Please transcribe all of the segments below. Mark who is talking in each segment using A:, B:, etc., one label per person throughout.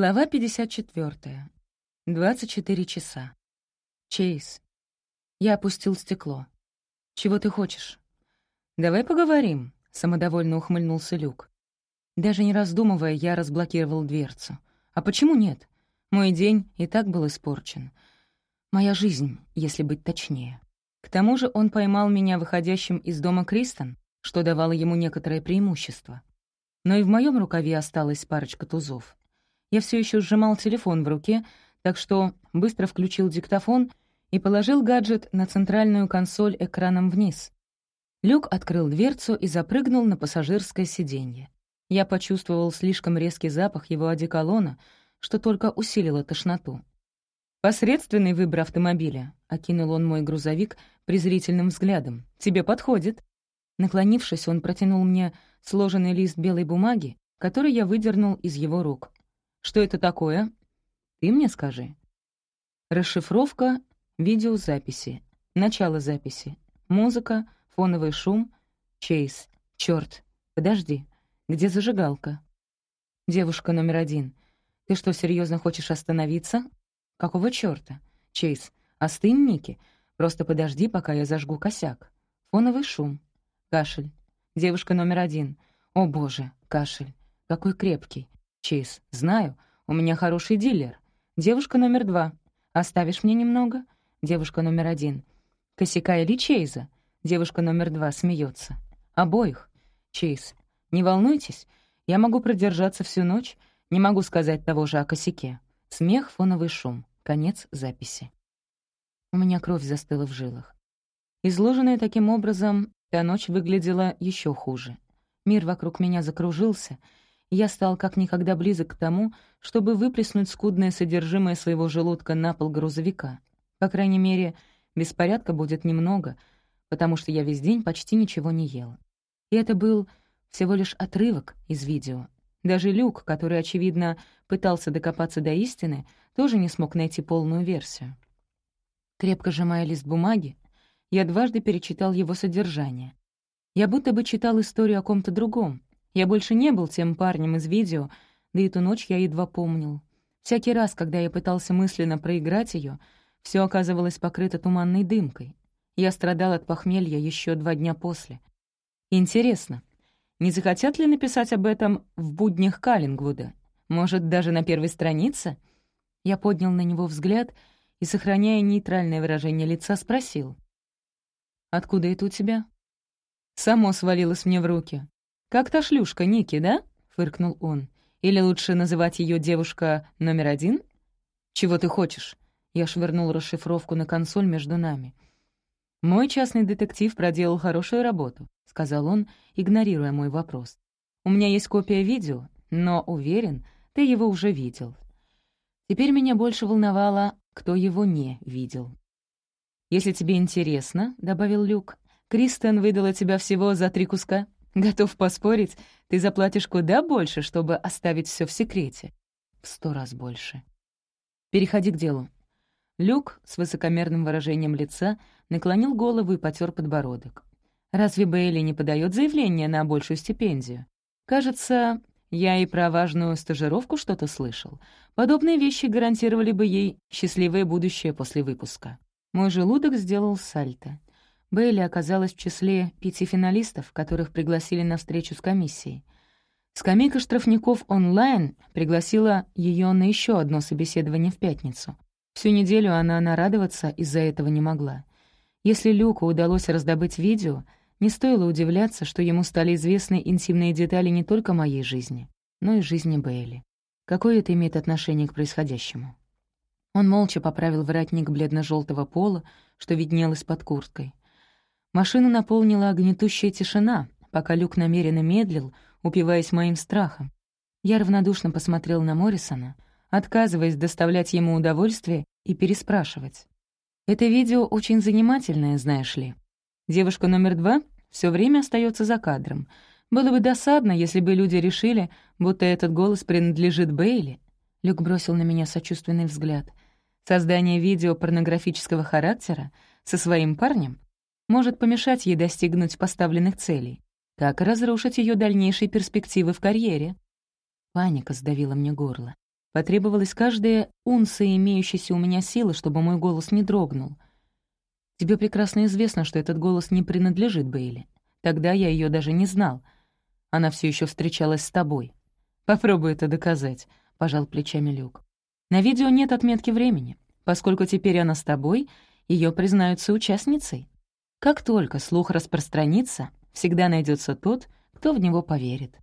A: Глава 54. 24 часа. Чейз. Я опустил стекло. «Чего ты хочешь?» «Давай поговорим», — самодовольно ухмыльнулся Люк. Даже не раздумывая, я разблокировал дверцу. «А почему нет? Мой день и так был испорчен. Моя жизнь, если быть точнее. К тому же он поймал меня выходящим из дома Кристен, что давало ему некоторое преимущество. Но и в моем рукаве осталась парочка тузов — я все еще сжимал телефон в руке, так что быстро включил диктофон и положил гаджет на центральную консоль экраном вниз. Люк открыл дверцу и запрыгнул на пассажирское сиденье. Я почувствовал слишком резкий запах его одеколона, что только усилило тошноту. «Посредственный выбор автомобиля», — окинул он мой грузовик презрительным взглядом. «Тебе подходит». Наклонившись, он протянул мне сложенный лист белой бумаги, который я выдернул из его рук. Что это такое? Ты мне скажи. Расшифровка видеозаписи. Начало записи. Музыка, фоновый шум. Чейз. Чёрт. Подожди. Где зажигалка? Девушка номер один. Ты что, серьезно хочешь остановиться? Какого чёрта? Чейз. Остынь, Ники. Просто подожди, пока я зажгу косяк. Фоновый шум. Кашель. Девушка номер один. О, боже, кашель. Какой крепкий. Чейз, знаю, у меня хороший дилер. Девушка номер два. Оставишь мне немного? Девушка номер один. Косяка или Чейза? Девушка номер два смеется. Обоих. Чейз, не волнуйтесь, я могу продержаться всю ночь, не могу сказать того же о косяке. Смех, фоновый шум. Конец записи. У меня кровь застыла в жилах. Изложенная таким образом, та ночь выглядела еще хуже. Мир вокруг меня закружился — я стал как никогда близок к тому, чтобы выплеснуть скудное содержимое своего желудка на пол грузовика. По крайней мере, беспорядка будет немного, потому что я весь день почти ничего не ел. И это был всего лишь отрывок из видео. Даже Люк, который, очевидно, пытался докопаться до истины, тоже не смог найти полную версию. Крепко сжимая лист бумаги, я дважды перечитал его содержание. Я будто бы читал историю о ком-то другом, я больше не был тем парнем из видео, да и ту ночь я едва помнил. Всякий раз, когда я пытался мысленно проиграть ее, все оказывалось покрыто туманной дымкой. Я страдал от похмелья еще два дня после. Интересно, не захотят ли написать об этом в буднях Каллингвуда? Может, даже на первой странице? Я поднял на него взгляд и, сохраняя нейтральное выражение лица, спросил. «Откуда это у тебя?» Само свалилось мне в руки. «Как та шлюшка Ники, да?» — фыркнул он. «Или лучше называть ее девушка номер один?» «Чего ты хочешь?» Я швырнул расшифровку на консоль между нами. «Мой частный детектив проделал хорошую работу», — сказал он, игнорируя мой вопрос. «У меня есть копия видео, но, уверен, ты его уже видел». Теперь меня больше волновало, кто его не видел. «Если тебе интересно», — добавил Люк, — «Кристен выдала тебя всего за три куска». Готов поспорить, ты заплатишь куда больше, чтобы оставить все в секрете. В сто раз больше. Переходи к делу. Люк с высокомерным выражением лица наклонил голову и потер подбородок. Разве Бейли не подает заявление на большую стипендию? Кажется, я и про важную стажировку что-то слышал. Подобные вещи гарантировали бы ей счастливое будущее после выпуска. Мой желудок сделал сальто. Бейли оказалась в числе пяти финалистов, которых пригласили на встречу с комиссией. Скамейка штрафников онлайн пригласила ее на еще одно собеседование в пятницу. Всю неделю она нарадоваться из-за этого не могла. Если Люку удалось раздобыть видео, не стоило удивляться, что ему стали известны интимные детали не только моей жизни, но и жизни Бейли. Какое это имеет отношение к происходящему? Он молча поправил воротник бледно желтого пола, что виднелось под курткой. Машину наполнила гнетущая тишина, пока Люк намеренно медлил, упиваясь моим страхом. Я равнодушно посмотрел на Моррисона, отказываясь доставлять ему удовольствие и переспрашивать. «Это видео очень занимательное, знаешь ли. Девушка номер два все время остается за кадром. Было бы досадно, если бы люди решили, будто этот голос принадлежит Бейли». Люк бросил на меня сочувственный взгляд. «Создание видео порнографического характера со своим парнем может помешать ей достигнуть поставленных целей, как разрушить ее дальнейшие перспективы в карьере. Паника сдавила мне горло. Потребовалась каждая унция имеющаяся у меня сила, чтобы мой голос не дрогнул. Тебе прекрасно известно, что этот голос не принадлежит Бейли. Тогда я ее даже не знал. Она все еще встречалась с тобой. Попробуй это доказать, — пожал плечами Люк. На видео нет отметки времени. Поскольку теперь она с тобой, ее признают соучастницей. Как только слух распространится, всегда найдется тот, кто в него поверит.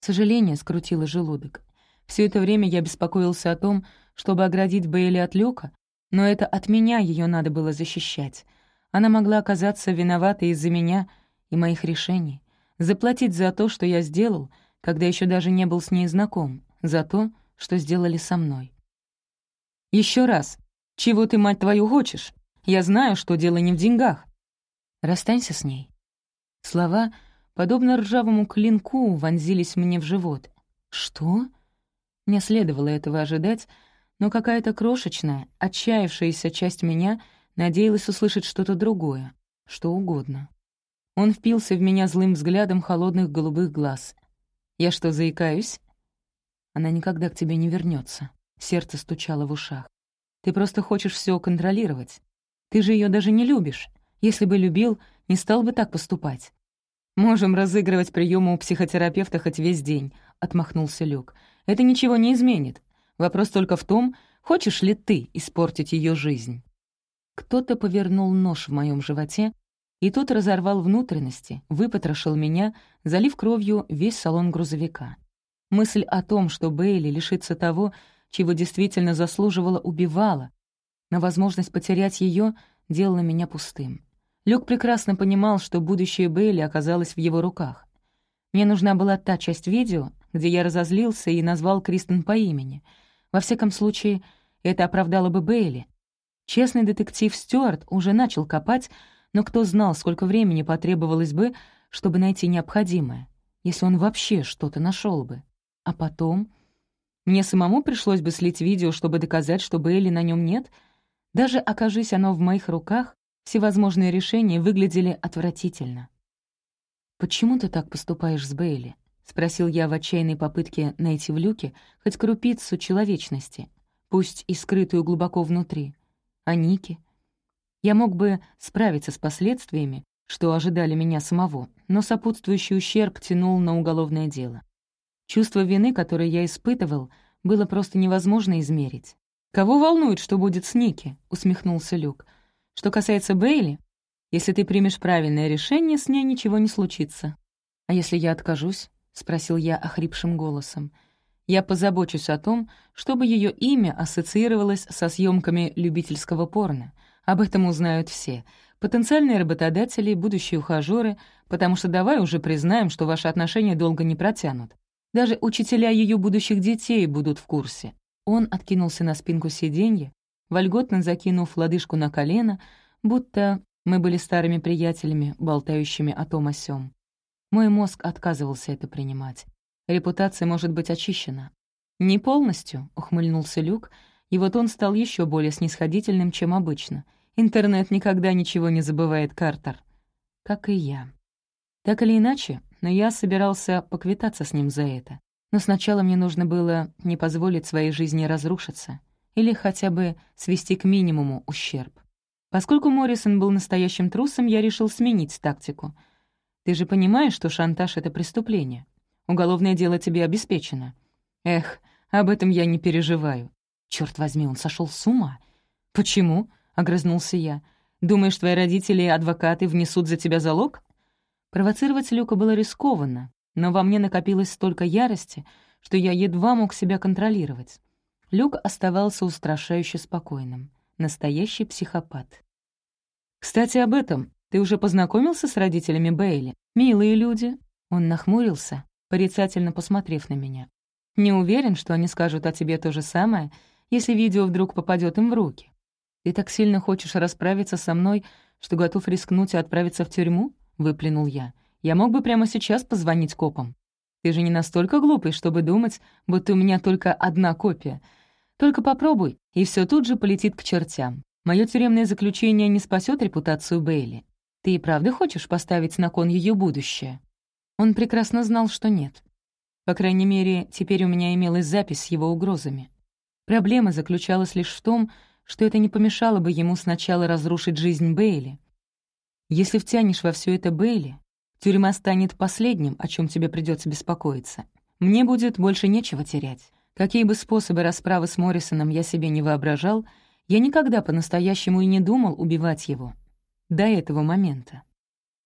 A: Сожаление скрутило желудок. Все это время я беспокоился о том, чтобы оградить Бейли от Люка, но это от меня ее надо было защищать. Она могла оказаться виноватой из-за меня и моих решений, заплатить за то, что я сделал, когда еще даже не был с ней знаком, за то, что сделали со мной. Еще раз, чего ты, мать твою, хочешь? Я знаю, что дело не в деньгах. Расстанься с ней. Слова, подобно ржавому клинку, вонзились мне в живот. Что? Мне следовало этого ожидать, но какая-то крошечная, отчаявшаяся часть меня надеялась услышать что-то другое, что угодно. Он впился в меня злым взглядом холодных голубых глаз. «Я что, заикаюсь?» «Она никогда к тебе не вернется. сердце стучало в ушах. «Ты просто хочешь все контролировать. Ты же ее даже не любишь. Если бы любил, не стал бы так поступать». «Можем разыгрывать приемы у психотерапевта хоть весь день», — отмахнулся Люк. Это ничего не изменит. Вопрос только в том, хочешь ли ты испортить ее жизнь. Кто-то повернул нож в моем животе, и тот разорвал внутренности, выпотрошил меня, залив кровью весь салон грузовика. Мысль о том, что Бейли лишится того, чего действительно заслуживала, убивала, но возможность потерять ее делала меня пустым. Люк прекрасно понимал, что будущее Бейли оказалось в его руках. Мне нужна была та часть видео, где я разозлился и назвал Кристен по имени. Во всяком случае, это оправдало бы Бейли. Честный детектив Стюарт уже начал копать, но кто знал, сколько времени потребовалось бы, чтобы найти необходимое, если он вообще что-то нашел бы. А потом... Мне самому пришлось бы слить видео, чтобы доказать, что Бейли на нем нет. Даже окажись оно в моих руках, всевозможные решения выглядели отвратительно. «Почему ты так поступаешь с Бейли?» — спросил я в отчаянной попытке найти в люке хоть крупицу человечности, пусть и скрытую глубоко внутри. А Ники? Я мог бы справиться с последствиями, что ожидали меня самого, но сопутствующий ущерб тянул на уголовное дело. Чувство вины, которое я испытывал, было просто невозможно измерить. «Кого волнует, что будет с Ники?» — усмехнулся Люк. «Что касается Бейли, если ты примешь правильное решение, с ней ничего не случится. А если я откажусь?» — спросил я охрипшим голосом. «Я позабочусь о том, чтобы ее имя ассоциировалось со съемками любительского порно. Об этом узнают все. Потенциальные работодатели, будущие ухажёры, потому что давай уже признаем, что ваши отношения долго не протянут. Даже учителя ее будущих детей будут в курсе». Он откинулся на спинку сиденья, вольготно закинув лодыжку на колено, будто мы были старыми приятелями, болтающими о том о сём. Мой мозг отказывался это принимать. Репутация может быть очищена. «Не полностью», — ухмыльнулся Люк, и вот он стал еще более снисходительным, чем обычно. «Интернет никогда ничего не забывает, Картер». Как и я. Так или иначе, но я собирался поквитаться с ним за это. Но сначала мне нужно было не позволить своей жизни разрушиться или хотя бы свести к минимуму ущерб. Поскольку Моррисон был настоящим трусом, я решил сменить тактику — ты же понимаешь, что шантаж — это преступление. Уголовное дело тебе обеспечено. Эх, об этом я не переживаю. Черт возьми, он сошел с ума. Почему? — огрызнулся я. Думаешь, твои родители и адвокаты внесут за тебя залог? Провоцировать Люка было рискованно, но во мне накопилось столько ярости, что я едва мог себя контролировать. Люк оставался устрашающе спокойным. Настоящий психопат. «Кстати, об этом. Ты уже познакомился с родителями Бейли? Милые люди». Он нахмурился, порицательно посмотрев на меня. «Не уверен, что они скажут о тебе то же самое, если видео вдруг попадет им в руки. Ты так сильно хочешь расправиться со мной, что готов рискнуть и отправиться в тюрьму?» — выплюнул я. «Я мог бы прямо сейчас позвонить копам. Ты же не настолько глупый, чтобы думать, будто у меня только одна копия. Только попробуй, и все тут же полетит к чертям. Мое тюремное заключение не спасет репутацию Бейли. Ты и правда хочешь поставить на кон ее будущее?» Он прекрасно знал, что нет. По крайней мере, теперь у меня имелась запись с его угрозами. Проблема заключалась лишь в том, что это не помешало бы ему сначала разрушить жизнь Бейли. Если втянешь во все это Бейли, тюрьма станет последним, о чем тебе придется беспокоиться. Мне будет больше нечего терять. Какие бы способы расправы с Моррисоном я себе не воображал, я никогда по-настоящему и не думал убивать его. До этого момента.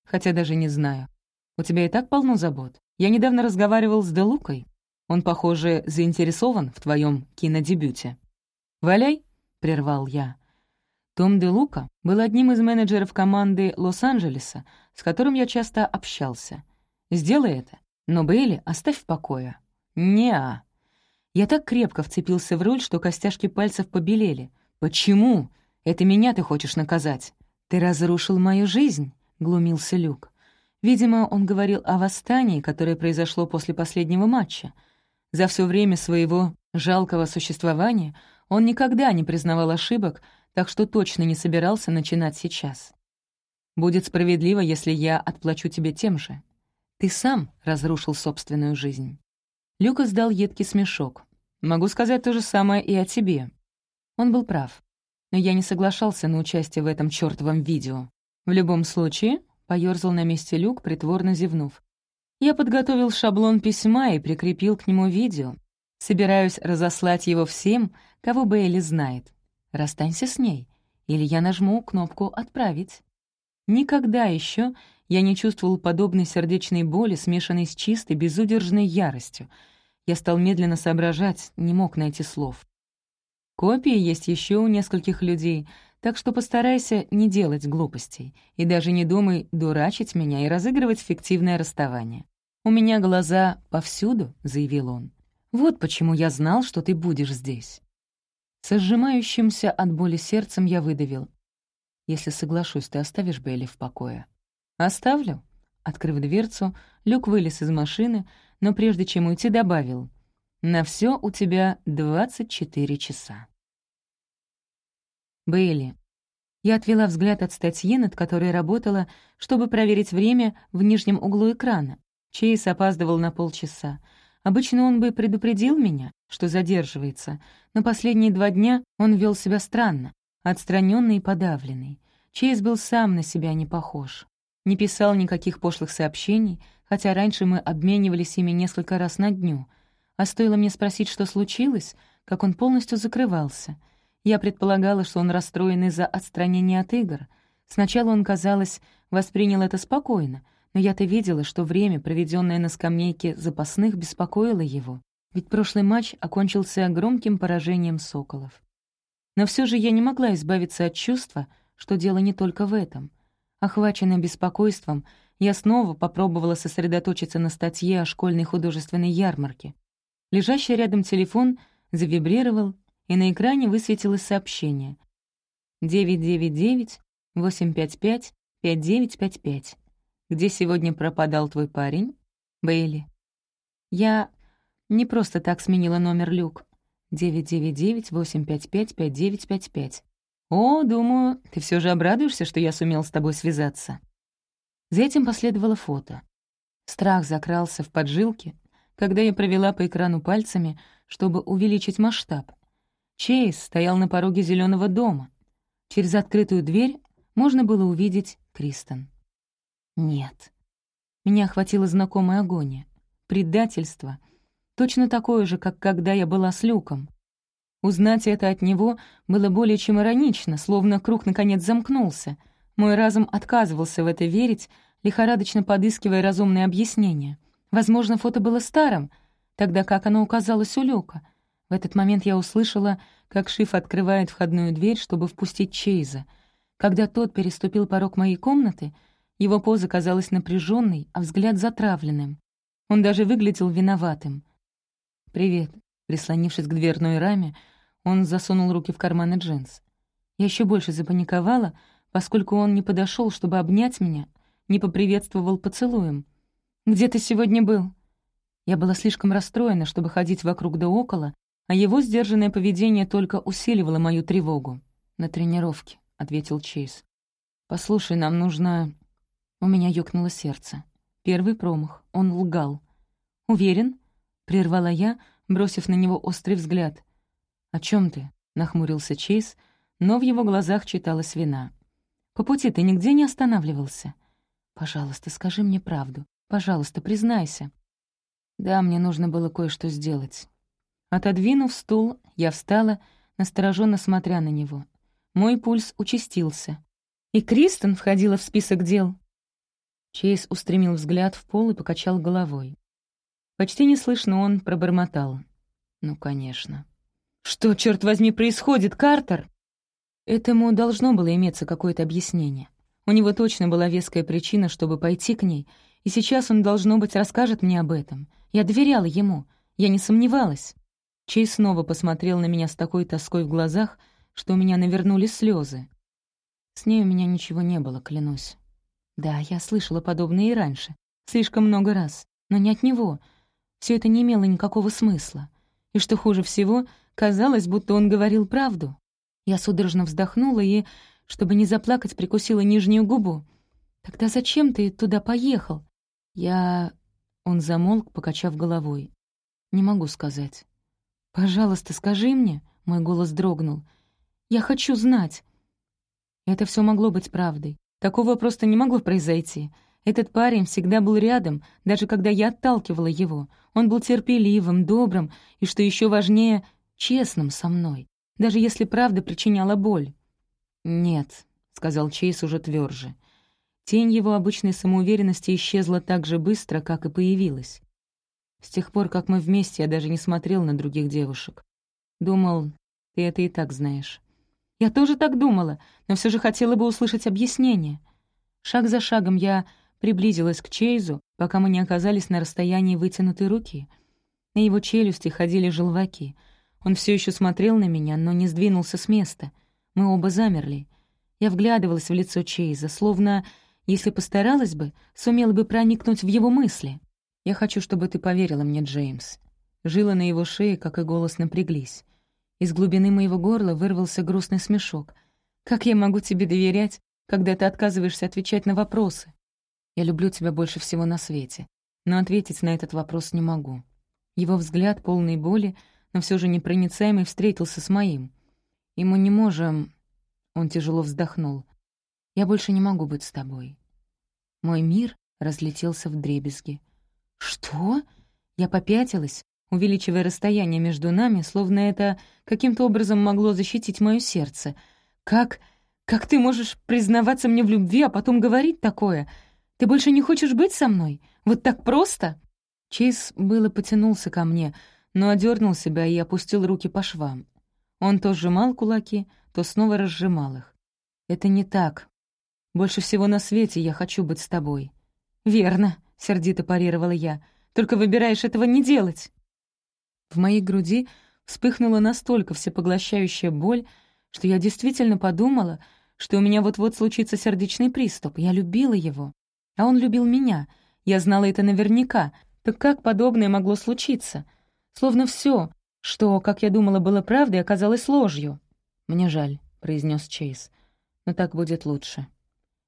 A: Хотя даже не знаю. У тебя и так полно забот. Я недавно разговаривал с Делукой. Он, похоже, заинтересован в твоем кинодебюте. «Валяй», — прервал я. Том Де Лука был одним из менеджеров команды Лос-Анджелеса, с которым я часто общался. «Сделай это, но Бейли оставь в покое». «Не-а». Я так крепко вцепился в руль, что костяшки пальцев побелели. «Почему? Это меня ты хочешь наказать?» «Ты разрушил мою жизнь», — глумился Люк. Видимо, он говорил о восстании, которое произошло после последнего матча. За все время своего жалкого существования он никогда не признавал ошибок, так что точно не собирался начинать сейчас. «Будет справедливо, если я отплачу тебе тем же. Ты сам разрушил собственную жизнь». Люк издал едкий смешок. «Могу сказать то же самое и о тебе». Он был прав, но я не соглашался на участие в этом чёртовом видео. В любом случае, поёрзал на месте Люк, притворно зевнув. Я подготовил шаблон письма и прикрепил к нему видео. Собираюсь разослать его всем, кого Бейли знает. Расстанься с ней, или я нажму кнопку «Отправить». Никогда еще я не чувствовал подобной сердечной боли, смешанной с чистой, безудержной яростью. Я стал медленно соображать, не мог найти слов. Копии есть еще у нескольких людей, так что постарайся не делать глупостей и даже не думай дурачить меня и разыгрывать фиктивное расставание. «У меня глаза повсюду», — заявил он. «Вот почему я знал, что ты будешь здесь». Со сжимающимся от боли сердцем я выдавил. «Если соглашусь, ты оставишь Белли в покое?» «Оставлю». Открыв дверцу, Люк вылез из машины, но прежде чем уйти, добавил. «На все у тебя 24 часа». Бейли. Я отвела взгляд от статьи, над которой работала, чтобы проверить время в нижнем углу экрана. Чейз опаздывал на полчаса. Обычно он бы предупредил меня, что задерживается, но последние два дня он вел себя странно, отстраненный и подавленный. Чейз был сам на себя не похож. Не писал никаких пошлых сообщений, хотя раньше мы обменивались ими несколько раз на дню. А стоило мне спросить, что случилось, как он полностью закрывался — я предполагала, что он расстроен из-за отстранения от игр. Сначала он, казалось, воспринял это спокойно, но я-то видела, что время, проведенное на скамейке запасных, беспокоило его, ведь прошлый матч окончился громким поражением «Соколов». Но все же я не могла избавиться от чувства, что дело не только в этом. Охваченная беспокойством, я снова попробовала сосредоточиться на статье о школьной художественной ярмарке. Лежащий рядом телефон завибрировал и на экране высветилось сообщение. 999-855-5955. Где сегодня пропадал твой парень? Бейли. Я не просто так сменила номер Люк. 999-855-5955. О, думаю, ты все же обрадуешься, что я сумел с тобой связаться. За этим последовало фото. Страх закрался в поджилке, когда я провела по экрану пальцами, чтобы увеличить масштаб — Чейз стоял на пороге зеленого дома. Через открытую дверь можно было увидеть Кристен. Нет. Меня охватила знакомая агония. Предательство. Точно такое же, как когда я была с Люком. Узнать это от него было более чем иронично, словно круг наконец замкнулся. Мой разум отказывался в это верить, лихорадочно подыскивая разумные объяснения. Возможно, фото было старым, тогда как оно указалось у Люка — в этот момент я услышала, как Шиф открывает входную дверь, чтобы впустить Чейза. Когда тот переступил порог моей комнаты, его поза казалась напряженной, а взгляд затравленным. Он даже выглядел виноватым. «Привет», — прислонившись к дверной раме, он засунул руки в карманы джинс. Я еще больше запаниковала, поскольку он не подошел, чтобы обнять меня, не поприветствовал поцелуем. «Где ты сегодня был?» Я была слишком расстроена, чтобы ходить вокруг да около, а его сдержанное поведение только усиливало мою тревогу. «На тренировке», — ответил Чейз. «Послушай, нам нужно...» У меня ёкнуло сердце. Первый промах. Он лгал. «Уверен?» — прервала я, бросив на него острый взгляд. «О чем ты?» — нахмурился Чейз, но в его глазах читалась вина. «По пути ты нигде не останавливался?» «Пожалуйста, скажи мне правду. Пожалуйста, признайся». «Да, мне нужно было кое-что сделать». Отодвинув стул, я встала, настороженно смотря на него. Мой пульс участился. «И Кристен входила в список дел?» Чейз устремил взгляд в пол и покачал головой. Почти неслышно он пробормотал. «Ну, конечно». «Что, черт возьми, происходит, Картер?» Этому должно было иметься какое-то объяснение. У него точно была веская причина, чтобы пойти к ней, и сейчас он, должно быть, расскажет мне об этом. Я доверяла ему, я не сомневалась. Чей снова посмотрел на меня с такой тоской в глазах, что у меня навернулись слезы. С ней у меня ничего не было, клянусь. Да, я слышала подобное и раньше, слишком много раз, но не от него. Все это не имело никакого смысла. И что хуже всего, казалось, будто он говорил правду. Я судорожно вздохнула и чтобы не заплакать, прикусила нижнюю губу. «Тогда зачем ты туда поехал?» «Я...» Он замолк, покачав головой. «Не могу сказать». «Пожалуйста, скажи мне», — мой голос дрогнул. «Я хочу знать». Это все могло быть правдой. Такого просто не могло произойти. Этот парень всегда был рядом, даже когда я отталкивала его. Он был терпеливым, добрым и, что еще важнее, честным со мной, даже если правда причиняла боль. «Нет», — сказал Чейз уже тверже. Тень его обычной самоуверенности исчезла так же быстро, как и появилась. С тех пор, как мы вместе, я даже не смотрел на других девушек. Думал, ты это и так знаешь. Я тоже так думала, но все же хотела бы услышать объяснение. Шаг за шагом я приблизилась к Чейзу, пока мы не оказались на расстоянии вытянутой руки. На его челюсти ходили желваки. Он все еще смотрел на меня, но не сдвинулся с места — мы оба замерли. Я вглядывалась в лицо Чейза, словно, если постаралась бы, сумела бы проникнуть в его мысли. «Я хочу, чтобы ты поверила мне, Джеймс». Жилы на его шее, как и голос, напряглись. Из глубины моего горла вырвался грустный смешок. «Как я могу тебе доверять, когда ты отказываешься отвечать на вопросы? Я люблю тебя больше всего на свете, но ответить на этот вопрос не могу». Его взгляд, полный боли, но все же непроницаемый, встретился с моим — и мы не можем...» Он тяжело вздохнул. «Я больше не могу быть с тобой». Мой мир разлетелся в дребезги. «Что?» Я попятилась, увеличивая расстояние между нами, словно это каким-то образом могло защитить мое сердце. «Как... как ты можешь признаваться мне в любви, а потом говорить такое? Ты больше не хочешь быть со мной? Вот так просто?» Чейз было потянулся ко мне, но одернул себя и опустил руки по швам. Он то сжимал кулаки, то снова разжимал их. «Это не так. Больше всего на свете я хочу быть с тобой». «Верно», — сердито парировала я. «Только выбираешь этого не делать». В моей груди вспыхнула настолько всепоглощающая боль, что я действительно подумала, что у меня вот-вот случится сердечный приступ. Я любила его, а он любил меня. Я знала это наверняка. Так как подобное могло случиться? Словно все, что, как я думала, было правдой, оказалось ложью. «Мне жаль», — произнес Чейз, — «но так будет лучше».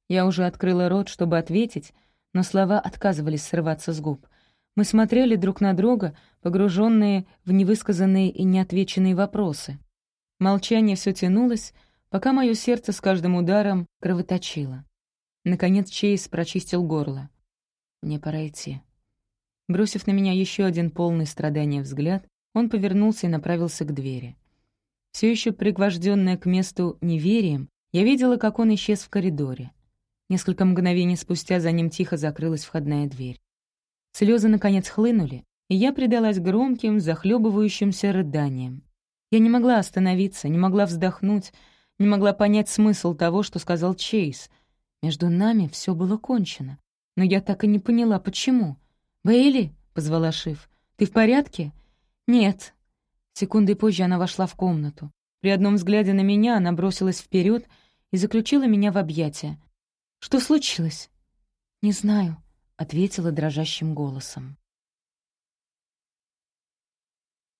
A: Я уже открыла рот, чтобы ответить, но слова отказывались срываться с губ. Мы смотрели друг на друга, погруженные в невысказанные и неотвеченные вопросы. Молчание все тянулось, пока мое сердце с каждым ударом кровоточило. Наконец Чейз прочистил горло. «Мне пора идти». Бросив на меня еще один полный страдания взгляд, он повернулся и направился к двери. Все еще пригвожденная к месту неверием, я видела, как он исчез в коридоре. Несколько мгновений спустя за ним тихо закрылась входная дверь. Слезы наконец хлынули, и я предалась громким, захлебывающимся рыданиям. Я не могла остановиться, не могла вздохнуть, не могла понять смысл того, что сказал Чейз. Между нами все было кончено. Но я так и не поняла, почему. «Бейли?» — позвала Шиф. «Ты в порядке?» «Нет». Секунды позже она вошла в комнату. При одном взгляде на меня она бросилась вперед и заключила меня в объятия. «Что случилось?» «Не знаю», — ответила дрожащим голосом.